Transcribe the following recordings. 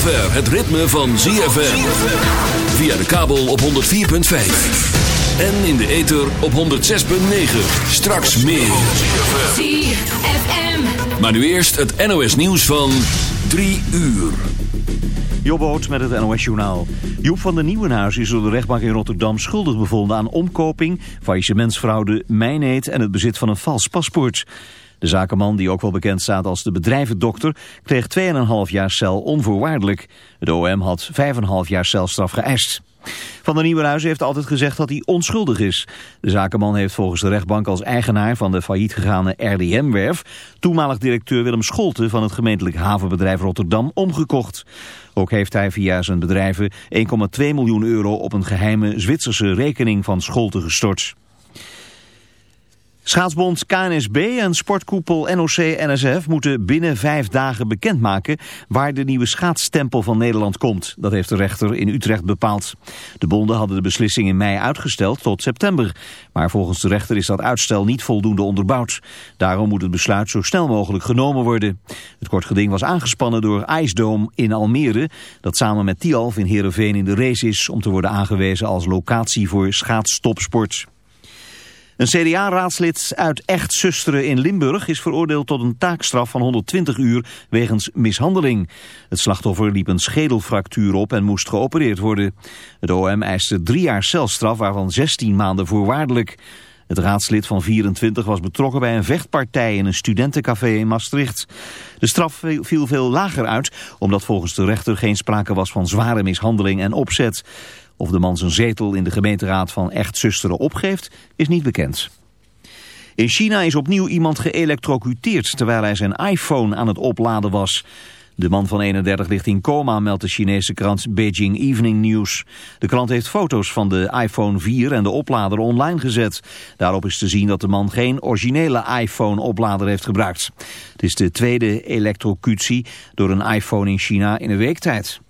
Zover het ritme van ZFM. Via de kabel op 104.5. En in de ether op 106.9. Straks meer. ZFM. Maar nu eerst het NOS nieuws van 3 uur. Jobboot met het NOS-journaal. Joep van der Nieuwenhuis is door de rechtbank in Rotterdam schuldig bevonden aan omkoping, faillissementsfraude, mijneet en het bezit van een vals paspoort. De zakenman, die ook wel bekend staat als de bedrijvendokter, kreeg 2,5 jaar cel onvoorwaardelijk. De OM had 5,5 jaar celstraf geëist. Van der Nieuwenhuizen heeft altijd gezegd dat hij onschuldig is. De zakenman heeft volgens de rechtbank als eigenaar van de failliet gegaane RDM-werf... toenmalig directeur Willem Scholte van het gemeentelijk havenbedrijf Rotterdam omgekocht. Ook heeft hij via zijn bedrijven 1,2 miljoen euro op een geheime Zwitserse rekening van Scholte gestort. Schaatsbond KNSB en sportkoepel NOC-NSF moeten binnen vijf dagen bekendmaken waar de nieuwe schaatstempel van Nederland komt. Dat heeft de rechter in Utrecht bepaald. De bonden hadden de beslissing in mei uitgesteld tot september. Maar volgens de rechter is dat uitstel niet voldoende onderbouwd. Daarom moet het besluit zo snel mogelijk genomen worden. Het kort geding was aangespannen door IJsdoom in Almere, dat samen met Tialf in Heerenveen in de race is om te worden aangewezen als locatie voor schaatstopsport. Een CDA-raadslid uit Echt Zusteren in Limburg is veroordeeld tot een taakstraf van 120 uur wegens mishandeling. Het slachtoffer liep een schedelfractuur op en moest geopereerd worden. Het OM eiste drie jaar celstraf, waarvan 16 maanden voorwaardelijk. Het raadslid van 24 was betrokken bij een vechtpartij in een studentencafé in Maastricht. De straf viel veel lager uit, omdat volgens de rechter geen sprake was van zware mishandeling en opzet. Of de man zijn zetel in de gemeenteraad van Echt Zusteren opgeeft, is niet bekend. In China is opnieuw iemand geëlectrocuteerd terwijl hij zijn iPhone aan het opladen was. De man van 31 ligt in coma, meldt de Chinese krant Beijing Evening News. De krant heeft foto's van de iPhone 4 en de oplader online gezet. Daarop is te zien dat de man geen originele iPhone-oplader heeft gebruikt. Het is de tweede elektrocutie door een iPhone in China in een week tijd.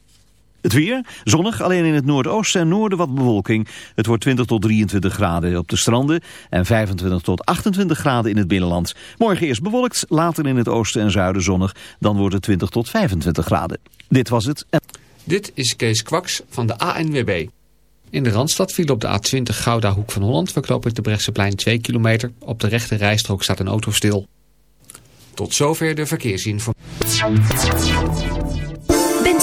Het weer, zonnig, alleen in het noordoosten en noorden wat bewolking. Het wordt 20 tot 23 graden op de stranden en 25 tot 28 graden in het binnenland. Morgen eerst bewolkt, later in het oosten en zuiden zonnig. Dan wordt het 20 tot 25 graden. Dit was het. Dit is Kees Kwaks van de ANWB. In de Randstad viel op de A20 Gouda Hoek van Holland... verknopend de Brechtseplein 2 kilometer. Op de rechte rijstrook staat een auto stil. Tot zover de verkeersinformatie.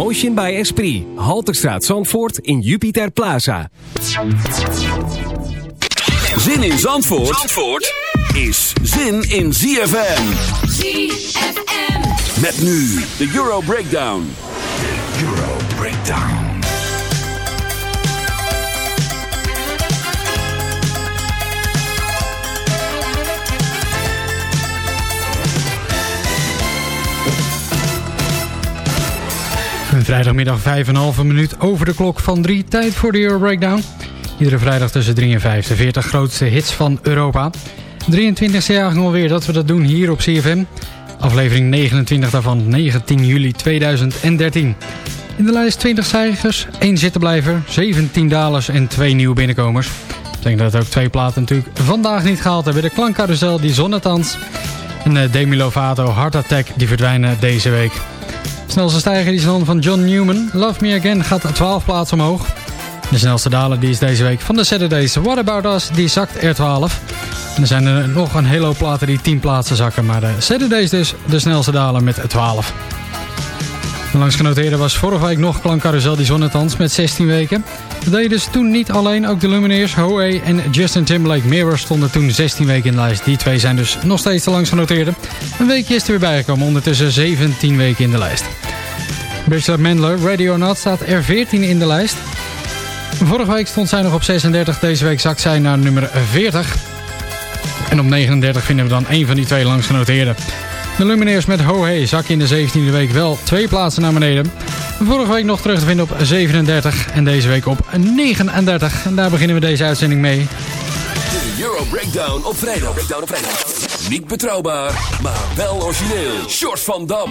Emotion by Esprit. Halterstraat Zandvoort in Jupiter Plaza. Zin in Zandvoort, Zandvoort is zin in ZFM. ZFM. Met nu de Euro Breakdown. Euro Breakdown. Vrijdagmiddag 5,5 minuut over de klok van 3. Tijd voor de Euro Breakdown. Iedere vrijdag tussen 3 en 5 de 40 grootste hits van Europa. 23e jaar alweer dat we dat doen hier op CFM. Aflevering 29 daarvan 19 juli 2013. In de lijst 20 stijgers, 1 zittenblijver, 17 dalers en 2 nieuwe binnenkomers. Ik denk dat ook twee platen natuurlijk vandaag niet gehaald hebben. De klankcarousel, die zonnetans. En eh, Demi Lovato, Heart Attack, die verdwijnen deze week. Snelste stijger is dan van John Newman. Love Me Again gaat 12 plaatsen omhoog. De snelste daler die is deze week van de Saturdays. What About Us, die zakt er 12. En er zijn er nog een hele hoop platen die 10 plaatsen zakken. Maar de Saturdays dus de snelste daler met 12. De langsgenoteerde was vorige week nog Klankcarousel die zonnetans met 16 weken. Dat deed dus toen niet alleen, ook de Lumineers, Hoey en Justin Timberlake Mirror stonden toen 16 weken in de lijst. Die twee zijn dus nog steeds de langsgenoteerde. Een weekje is er weer bijgekomen, ondertussen 17 weken in de lijst. Bridget Mendler, Radio Not, staat er 14 in de lijst. Vorige week stond zij nog op 36, deze week zakt zij naar nummer 40. En op 39 vinden we dan een van die twee langsgenoteerden. De Lumineers met Ho Hey zak in de 17e week wel twee plaatsen naar beneden. Vorige week nog terug te vinden op 37 en deze week op 39. En daar beginnen we deze uitzending mee. De Euro Breakdown op vrijdag. Breakdown op vrijdag. Niet betrouwbaar, maar wel origineel. Short van Dam.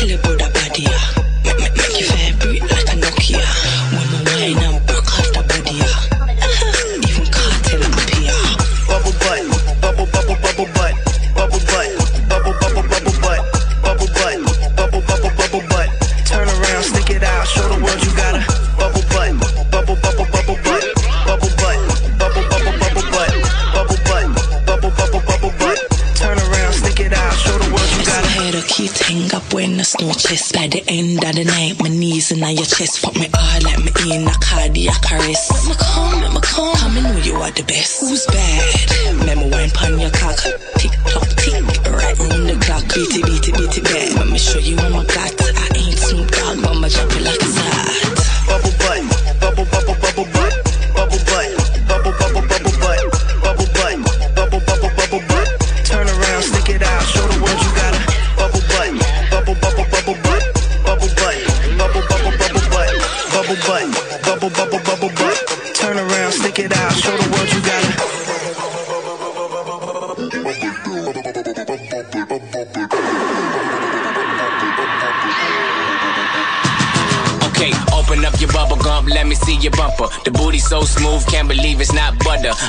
baby,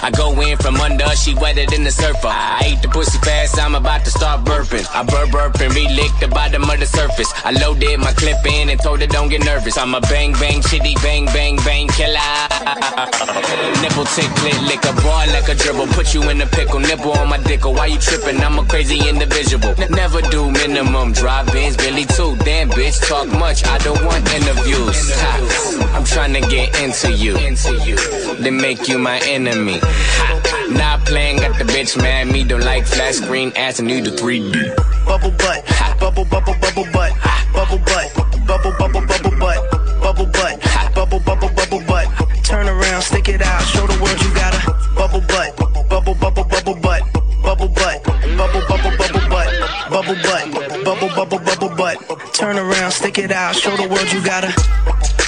I go from under, she wetter than the surfer. I ate the pussy fast, I'm about to start burping. I burp burp and relick the bottom of the surface. I loaded my clip in and told her don't get nervous. I'm a bang bang chitty bang bang bang killer. Nipple tick lick lick a bar like a dribble. Put you in a pickle, nipple on my dick. Why you tripping? I'm a crazy individual. N- never do minimum drive-ins, Billy too. Damn bitch, talk much. I don't want interviews. Ha. I'm trying to get into you. Then make you my enemy. Ha. Not playing, got the bitch mad. Me don't like flat screen ass and you do 3D. bubble butt, bubble bubble bubble butt, bubble butt, bubble bubble bubble butt, bubble butt, bubble bubble bubble butt. Turn around, stick it out, show the world you got a bubble butt, bubble bubble bubble butt, bubble butt, bubble bubble bubble butt, bubble butt, bubble bubble bubble butt. Turn around, stick it out, show the world you got a.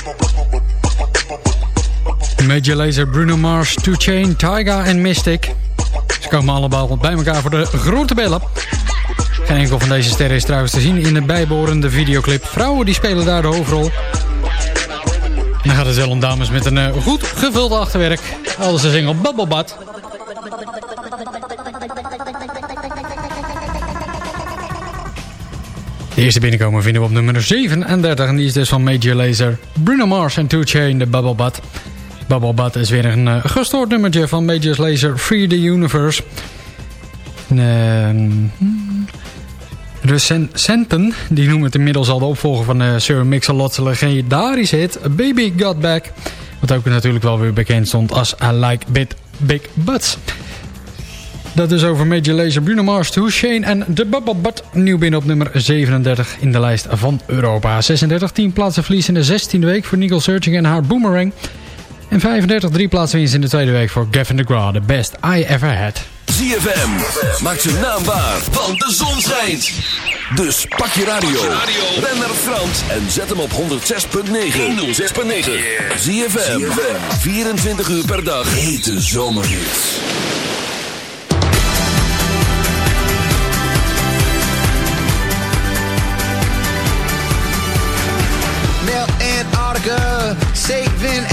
Major Lazer, Bruno Mars, 2 Chain, Tyga en Mystic. Ze komen allemaal bij elkaar voor de grote bellen. Geen enkel van deze sterren is trouwens te zien in de bijbehorende videoclip. Vrouwen die spelen daar de hoofdrol. Dan gaat het wel om dames met een eh, goed gevuld achterwerk. Alles de single Bubble Butt. De eerste binnenkomen vinden we op nummer 37 en die is dus van Major Lazer, Bruno Mars en 2 Chain, de Bubble Butt. Bubble Butt is weer een uh, gestoord nummertje van Major Lazer, Free the Universe. Ehm, recenten, die noemen het inmiddels al de opvolger van uh, Sir Mix-a-Lot's legendarische hit Baby Got Back. Wat ook natuurlijk wel weer bekend stond als I Like Bit Big Butts. Dat is over Major Lazer, Bruno Mars, Too Shane en The Bubble Butt. Nieuw binnen op nummer 37 in de lijst van Europa. 36, 10 plaatsen verlies in de 16e week voor Nicole Searching en haar Boomerang. En 35, 3 plaatsen winst in de tweede week voor Gavin DeGraw, the best I ever had. ZFM, maak zijn naam waar, want de zon schijnt. Dus pak je radio, ren naar Frans en zet hem op 106.9. 106.9. ZFM, 24 uur per dag, hete zomerhits. Melt Antarctica, saving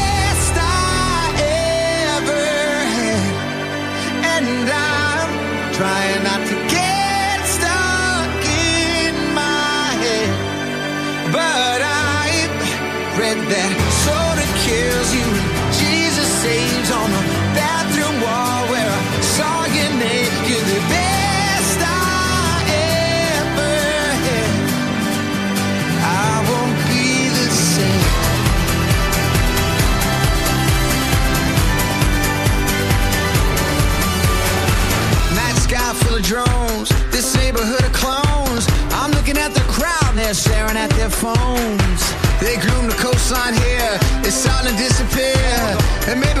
trying not to get stuck in my head. But I read that phones. They groom the coastline here, it's starting to disappear. And maybe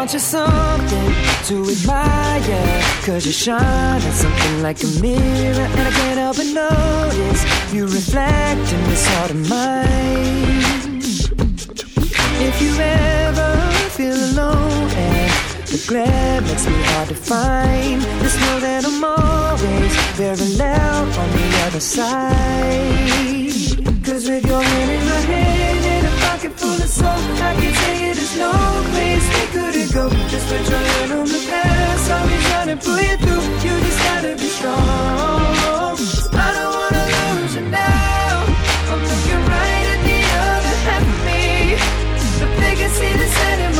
Aren't you something to admire? Cause you shine at something like a mirror And I can't help but notice You reflect in this heart of mine If you ever feel alone And the glare makes me hard to find Just know that I'm always very loud on the other side Cause with your hand in my hand And a pocket full of soul I can tell you there's no place we couldn't go. Just put your hand on the past. I'll be trying to pull you through. You just gotta be strong. I don't wanna lose you now. I'm right the other half of me. The biggest see the set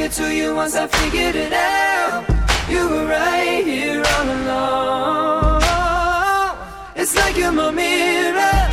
back into you once I figured it out. You were right here all along. It's like you're my mirror.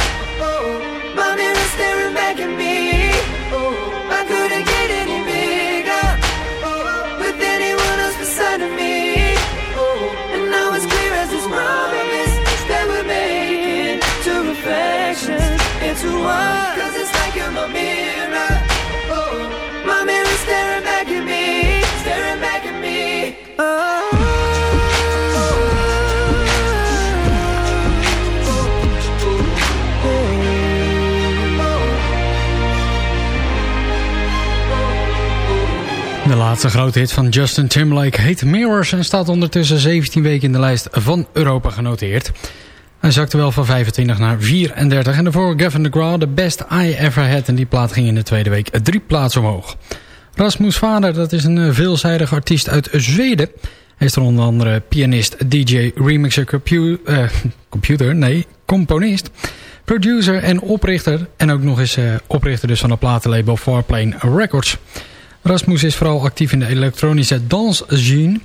Laatste grote hit van Justin Timberlake heet Mirrors en staat ondertussen 17 weken in de lijst van Europa genoteerd. Hij zakte wel van 25 naar 34 en daarvoor Gavin DeGraw, The Best I Ever Had. En die plaat ging in de tweede week drie plaatsen omhoog. Rasmus Vader, dat is een veelzijdig artiest uit Zweden. Hij is er onder andere pianist, DJ, remixer, eh, computer, nee, componist, producer en oprichter. En ook nog eens uh, oprichter dus van het platenlabel Farplane Records. Rasmus is vooral actief in de elektronische dansscene.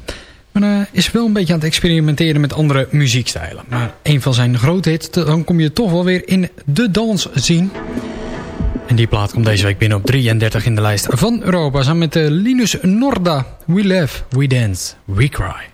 Maar uh, is wel een beetje aan het experimenteren met andere muziekstijlen. Maar een van zijn grote hits, dan kom je toch wel weer in de dansscene. En die plaat komt deze week binnen op 33 in de lijst van Europa. Samen met uh, Linus Norda. We Live, We Dance, We Cry.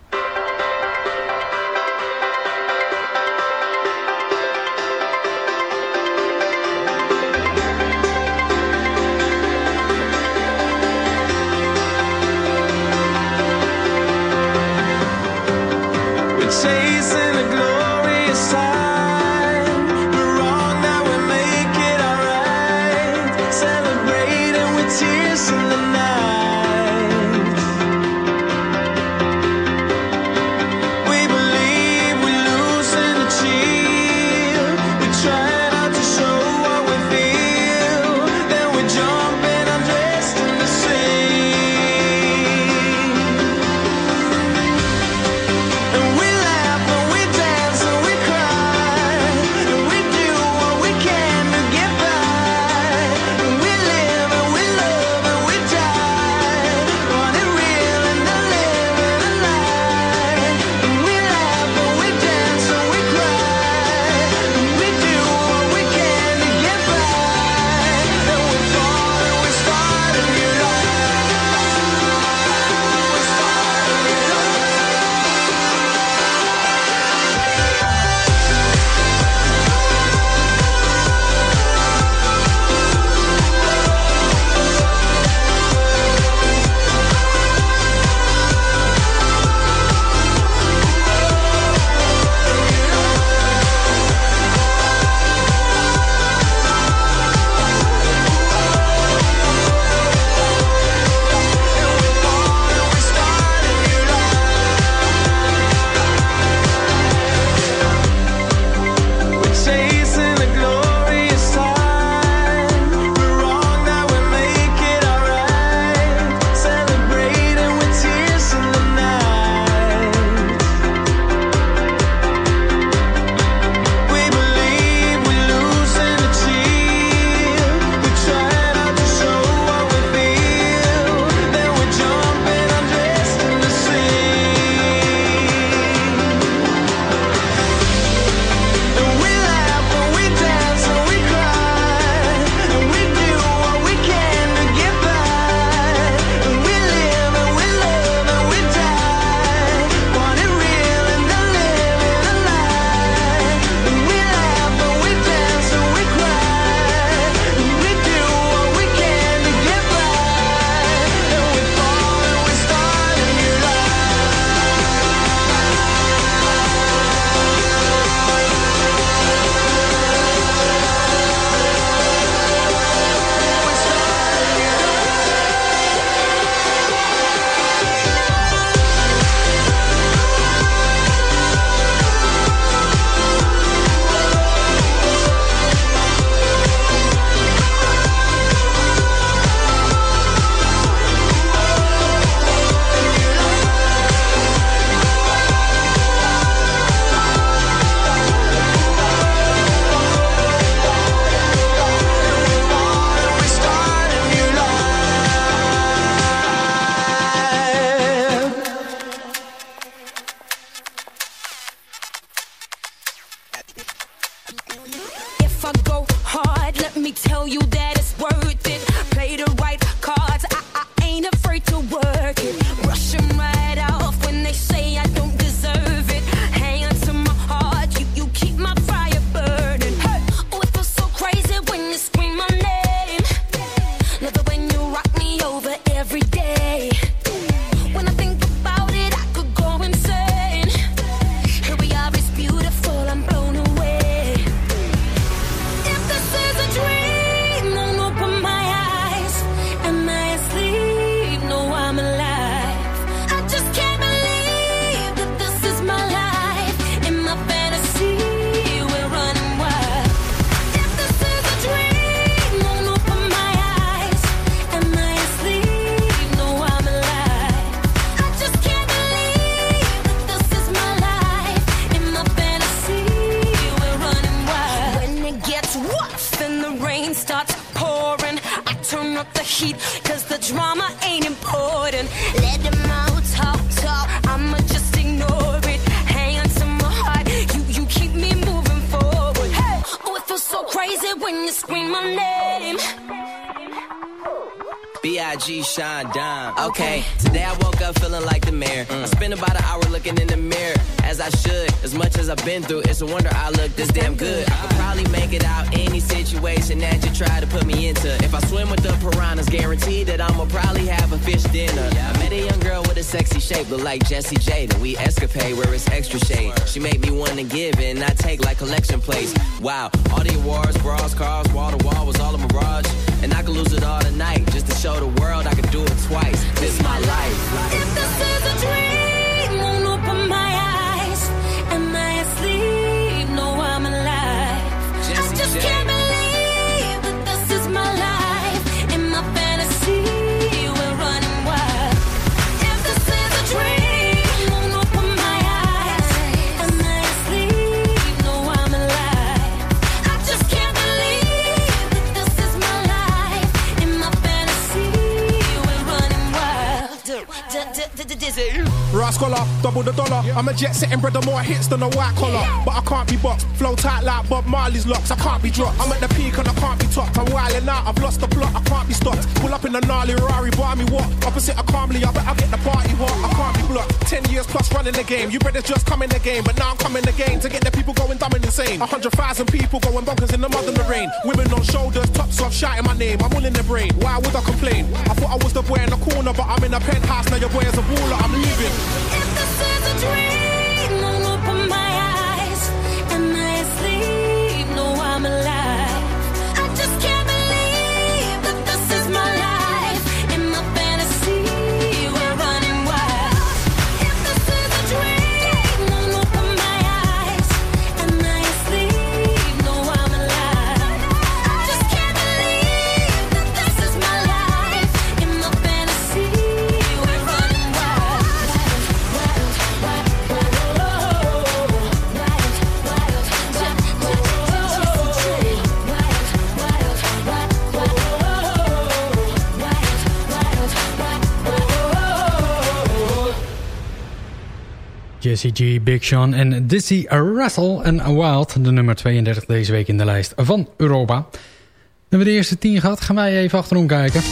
Been through, it's a wonder I look this damn good. I could probably make it out any situation that you try to put me into. If I swim with the piranhas, guaranteed that I'ma probably have a fish dinner. I met a young girl with a sexy shape, look like Jessie J. Then we escapade where it's extra shade. She made me want to give and I take like collection plates. Wow, all the awards, bras, cars, wall to wall was all a mirage. And I could lose it all tonight just to show the world I could do it twice. This my life. If this is a dream, Rascaller, double the dollar. I'm a jet setting brother, more hits than a white collar. But I can't be boxed. Flow tight like Bob Marley's locks. I can't be dropped. I'm at the peak and I can't be topped. I'm wilding out, I've lost the plot. I can't be stopped. Pull up in a gnarly Rari, buy me what? Opposite of calmly, I bet I get the party hot. I can't be blocked. Ten years plus running the game. You better just come in the game. But now I'm coming again to get the people going dumb and insane. A hundred thousand people going bonkers in the mud and the rain. Women on shoulders, tops off, shouting my name. I'm all in the brain. Why would I complain? I thought I was the boy in the corner, but I'm in a penthouse. Now your boy is a baller. I'm leaving. Dream, won't open my eyes. I? No, I'm alive. Jesse G, Big Sean en Dizzy Russell en Wild. De nummer 32 deze week in de lijst van Europa. We hebben de eerste 10 gehad. Gaan wij even achterom kijken.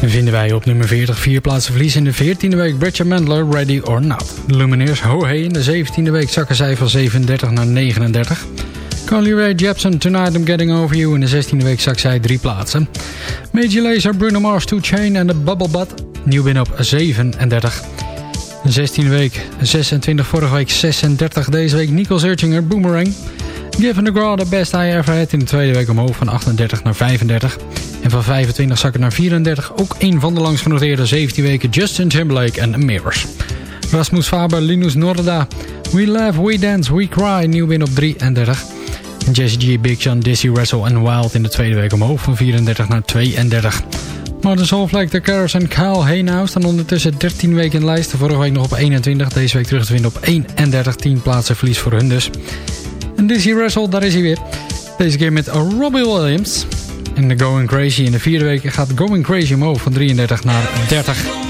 Dan vinden wij op nummer 40 vier plaatsen verlies in de 14e week Bridget Mandler, Ready or Not. Lumineers Ho Hey in de 17e week zakken zij van 37 naar 39. Carly Rae Jepsen, Tonight I'm Getting Over You. In de 16e week zak zij drie plaatsen. Major Lazer, Bruno Mars, 2 Chain en de Bubble Butt. Nieuw binnen op 37. De 16e week 26, vorige week 36. Deze week Nicole Searchinger, Boomerang. Given the Graw, the best I ever had. In de tweede week omhoog van 38 naar 35. En van 25 zakken naar 34. Ook een van de langst genoteerde 17 weken Justin Timberlake en Mirrors. Rasmus Faber, Linus Norda. We Laugh, We Dance, We Cry. Nieuw win op 33. En Jesse G, Big Sean, Dizzy Wrestle en Wild in de tweede week omhoog van 34 naar 32. Martin Solveig, The Carers en Kyle Heenau staan ondertussen 13 weken in lijst. Vorige week nog op 21, deze week terug te vinden op 31. 10 plaatsen verlies voor hun dus. En Dizzy Wrestle, daar is hij weer. Deze keer met Robbie Williams. En de Going Crazy in de vierde week gaat Going Crazy omhoog van 33 naar 30.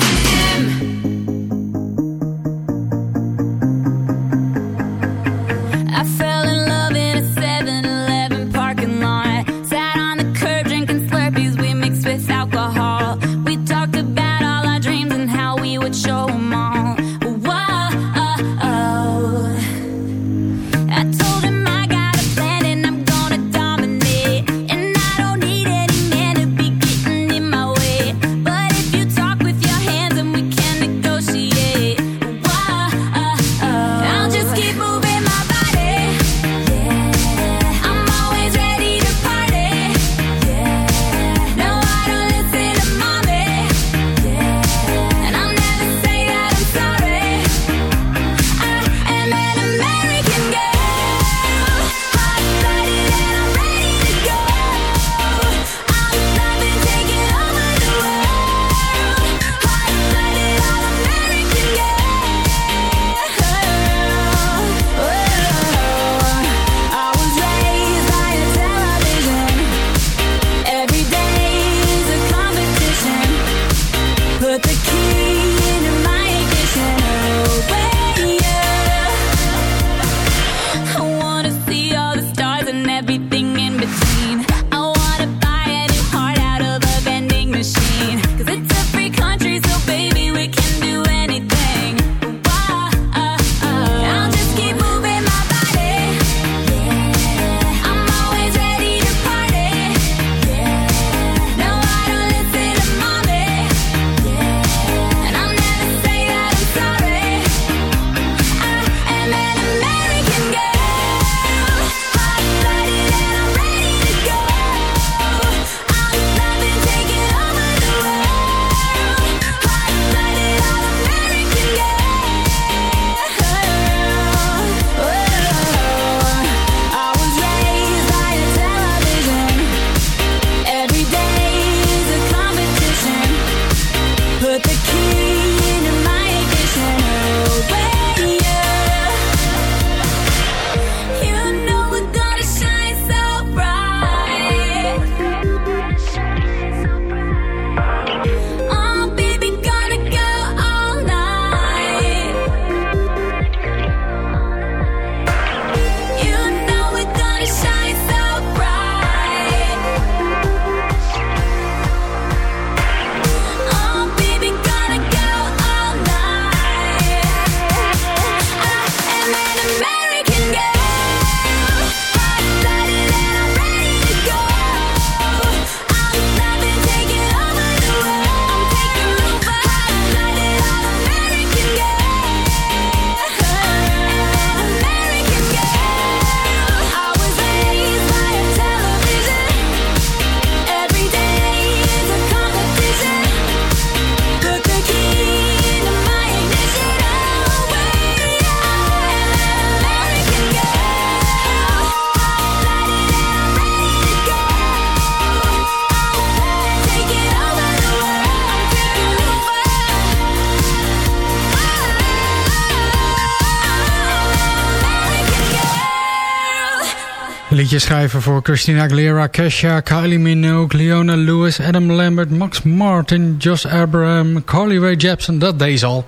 liedjes schrijven voor Christina Aguilera, Kesha, Kylie Minogue, Leona Lewis, Adam Lambert, Max Martin, Josh Abraham, Carly Rae Jepsen. Dat deed ze al.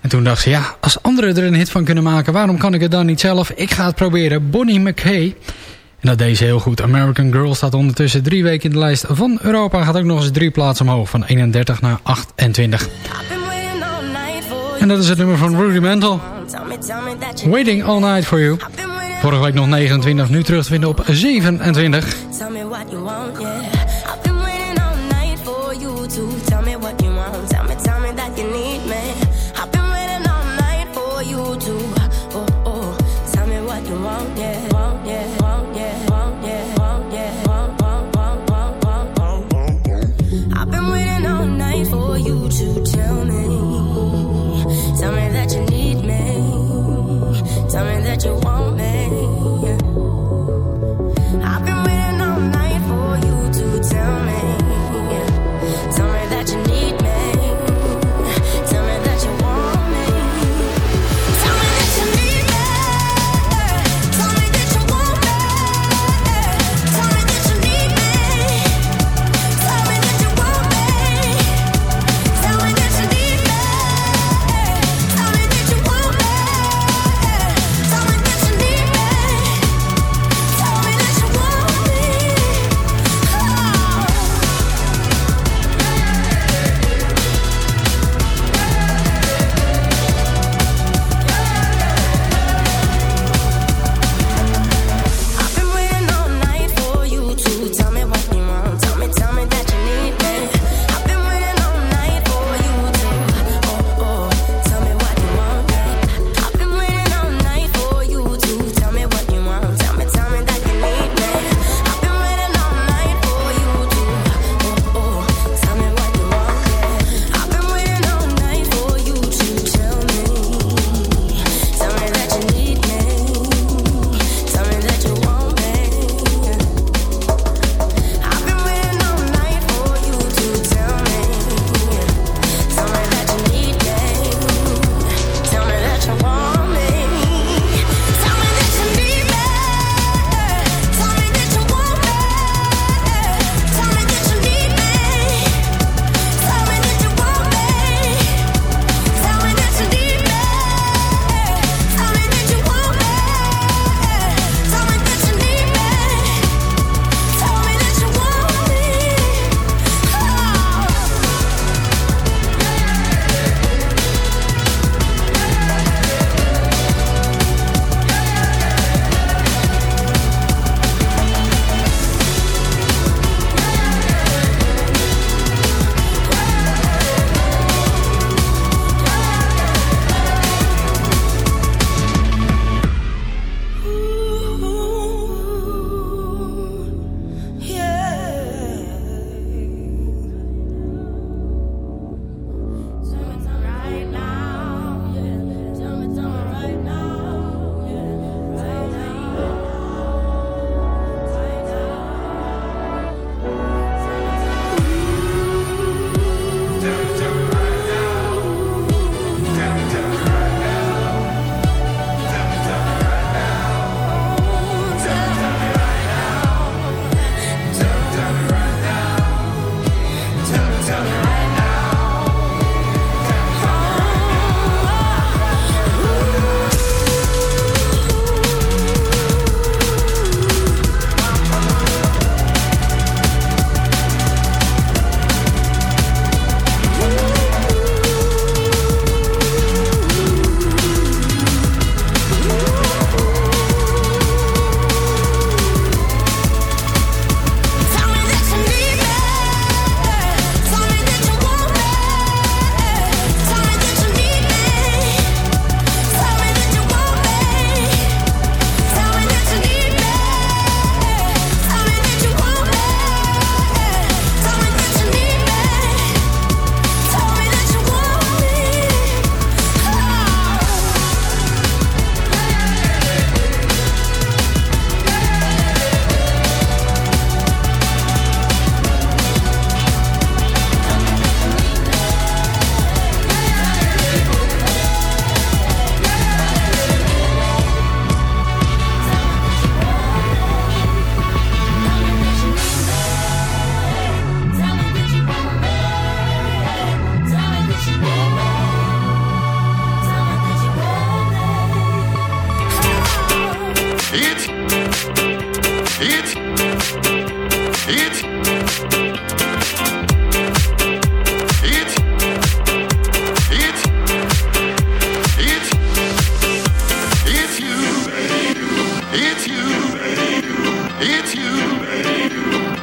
En toen dacht ze, ja, als anderen er een hit van kunnen maken, waarom kan ik het dan niet zelf? Ik ga het proberen. Bonnie McKay. En dat deed ze heel goed. American Girl staat ondertussen drie weken in de lijst van Europa. Gaat ook nog eens drie plaatsen omhoog, van 31 naar 28. En dat is het nummer van Rudimental. Waiting All Night For You. Vorige week nog 29, nu terug te vinden op 27.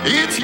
It's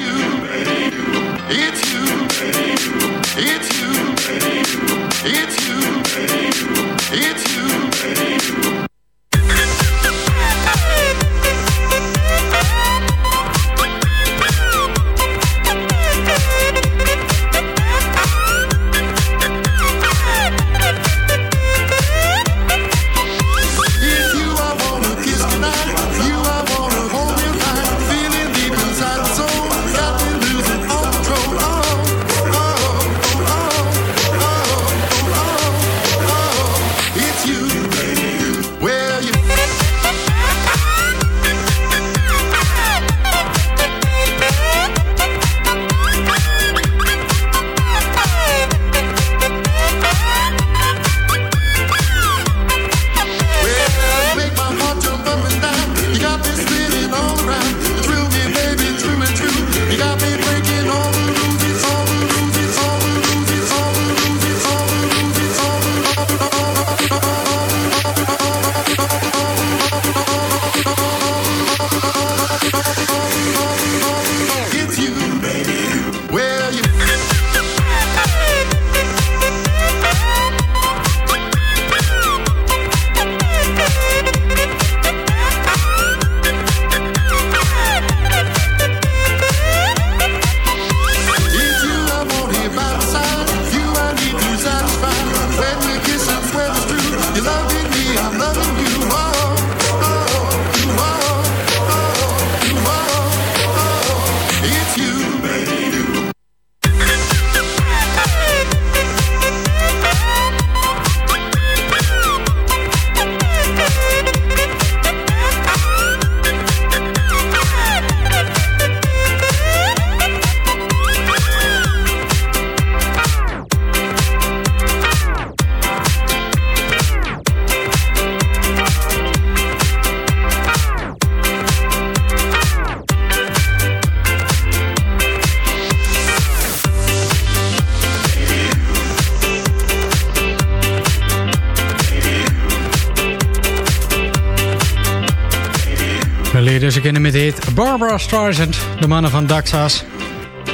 ze kennen met de hit Barbara Streisand, de mannen van Daxas.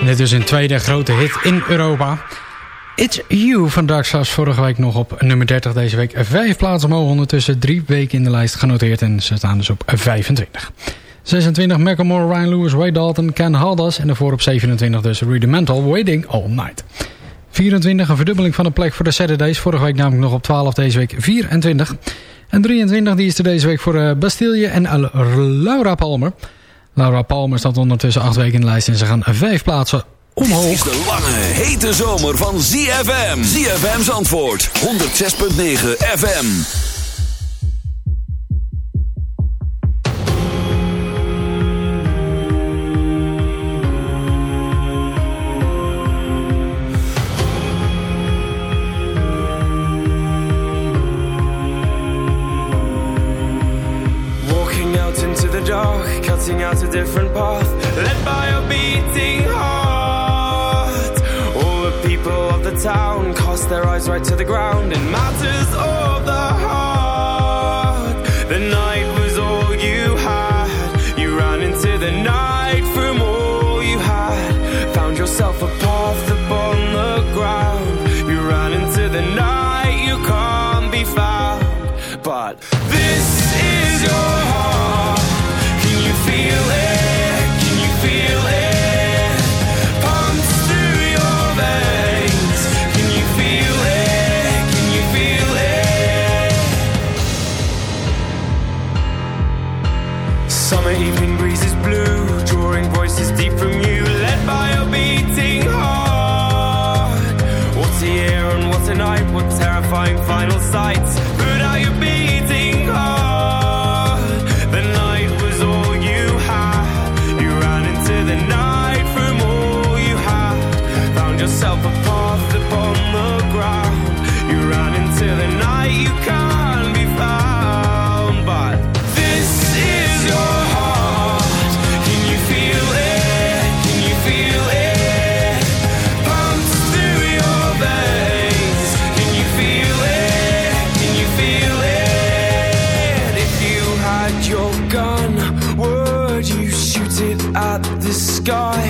Dit is een tweede grote hit in Europa. It's You van Daxas, vorige week nog op nummer 30. Deze week vijf plaatsen omhoog, ondertussen drie weken in de lijst genoteerd. En ze staan dus op 25. 26 Macklemore, Ryan Lewis, Ray Dalton, Ken Haldas. En daarvoor op 27 dus Rudimental, Waiting All Night. 24, een verdubbeling van de plek voor de Saturdays. Vorige week namelijk nog op 12, deze week 24. En 23 die is er deze week voor uh, Bastille en Laura Palmer. Laura Palmer staat ondertussen acht weken in de lijst en ze gaan vijf plaatsen omhoog. Is de lange, hete zomer van ZFM. ZFM's antwoord, 106.9 FM. Dark, out a different path, led by a beating heart. All the people of the town cast their eyes right to the ground in matters of God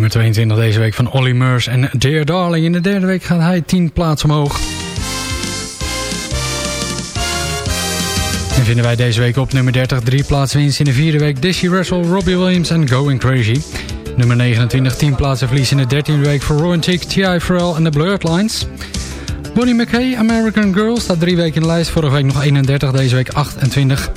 nummer 22 deze week van Olly Murs en Dear Darling. In de derde week gaat hij 10 plaatsen omhoog. En vinden wij deze week op nummer 30 drie plaatsen winst in de vierde week. Dizzy Russell, Robbie Williams en Going Crazy. Nummer 29 10 plaatsen verlies in de dertiende week voor Rowan Chick, T.I. Pharrell en The Blurred Lines. Bonnie McKay, American Girl, staat drie weken in de lijst. Vorige week nog 31, deze week 28.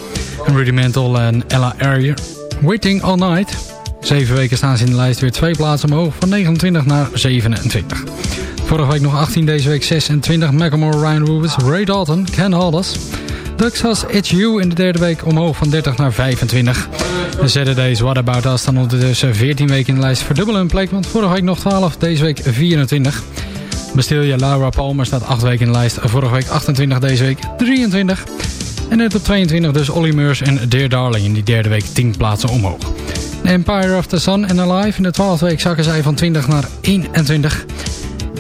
En Rudimental en Ella Ayer. Waiting All Night. Zeven weken staan ze in de lijst weer twee plaatsen omhoog. Van 29 naar 27. Vorige week nog 18, deze week 26. Macklemore, Ryan Rubens, Ray Dalton, Ken Alders. Duxas It's You in de derde week omhoog van 30 naar 25. De Saturdays What About Us staan ondertussen 14 weken in de lijst. Verdubbelen een plek, want vorige week nog 12, deze week 24. Bastille Laura Palmer staat 8 weken in de lijst. Vorige week 28, deze week 23. En net op 22 dus Olly Murs en Dear Darling in die derde week 10 plaatsen omhoog. Empire of the Sun en Alive in de 12e week zakken zij van 20 naar 21.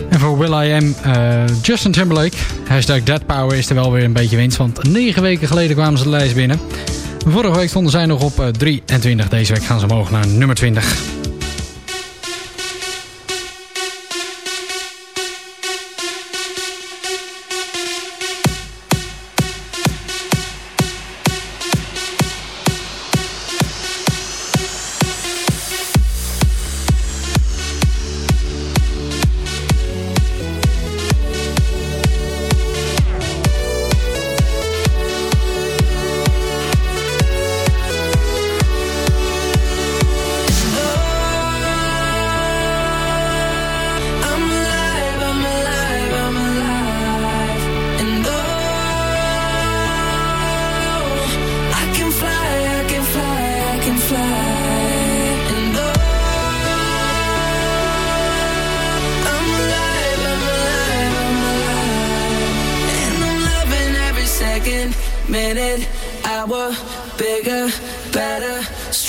En voor Will I Am, eh, Justin Timberlake. Hashtag Dead Power is er wel weer een beetje winst. Want 9 weken geleden kwamen ze de lijst binnen. Vorige week stonden zij nog op eh, 23. Deze week gaan ze omhoog naar nummer 20.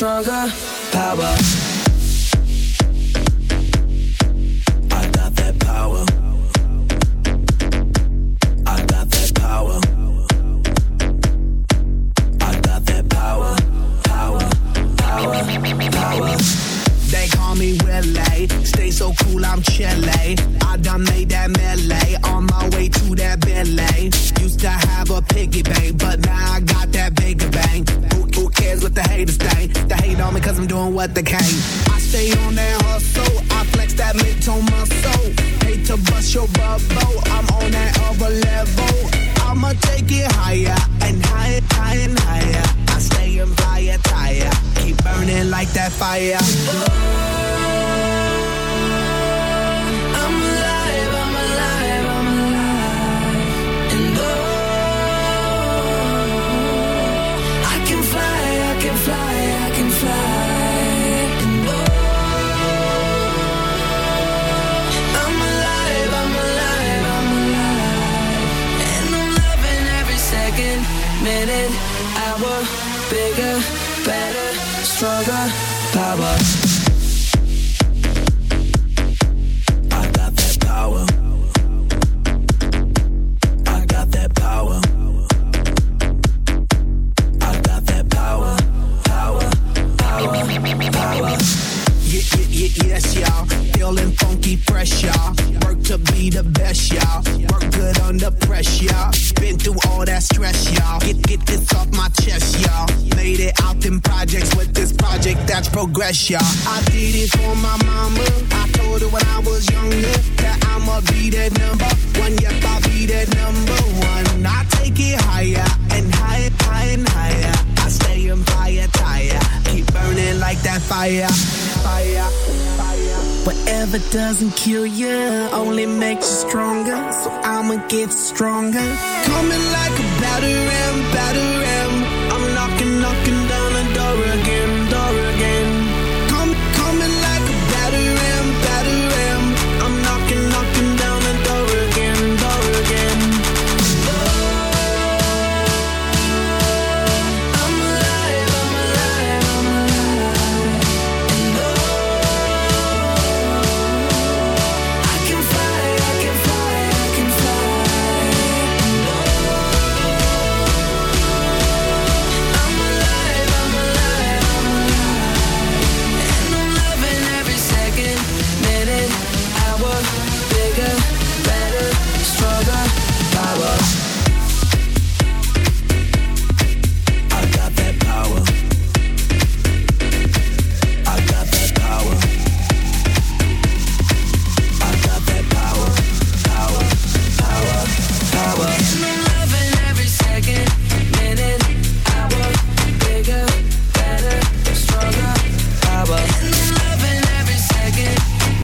Stronger, power. Fresh, y'all. Work to be the best, y'all. Work good under pressure, y'all. Been through all that stress, y'all. Get, get this off my chest, y'all. Made it out them projects with this project that's progress, y'all. I did it for my mama. I told her when I was younger that I'ma be that number one. Yep, I'll be that number one. I take it higher and higher, higher and higher. I stay in fire tire. Keep burning like that fire. Fire. Whatever doesn't kill you only makes you stronger. So I'ma get stronger. Coming like a batter ram, batter. I'm knocking, knocking,